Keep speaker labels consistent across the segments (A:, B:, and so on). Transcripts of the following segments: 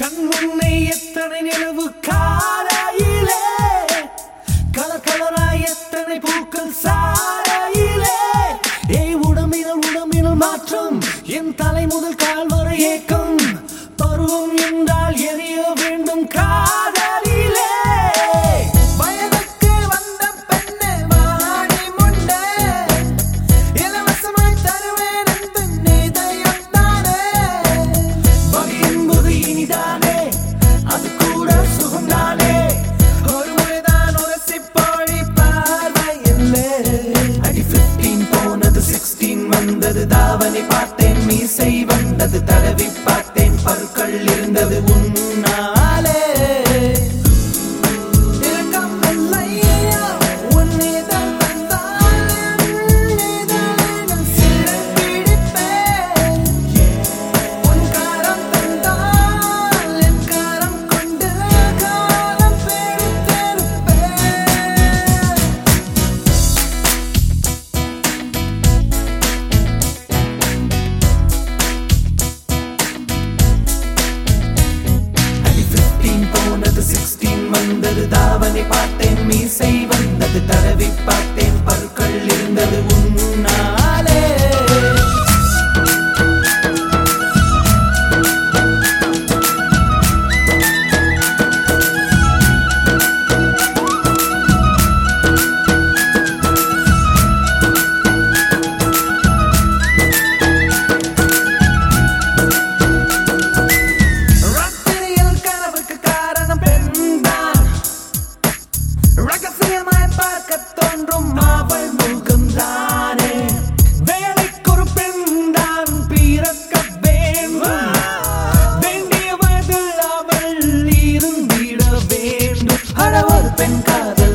A: கண்முன்னே எத்தனை நிலவு கால வந்தது தடவி பார்த்தேன் பருக்கள் இருந்தது de mi parte, mi se iba. என்றும் அவள் முகம்தானே வேலைக்கொரு பெண் தான் பிறக்க வேண்டும். வேண்டிய வயதில் அவள் இருந்திட வேண்டும். ஒரு பெண் காதல்.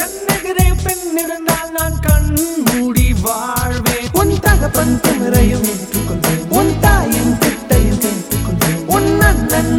A: கண்ணெதிரே பெண் இருந்தால் நான் கண் மூடி வாழ்வேன். உன் தகப்பன் திமறையும் ஏற்றுக்கொண்டேன் உன் தாயின் திட்டையும் ஏற்றுக்கொண்டேன் உன் அண்ணன்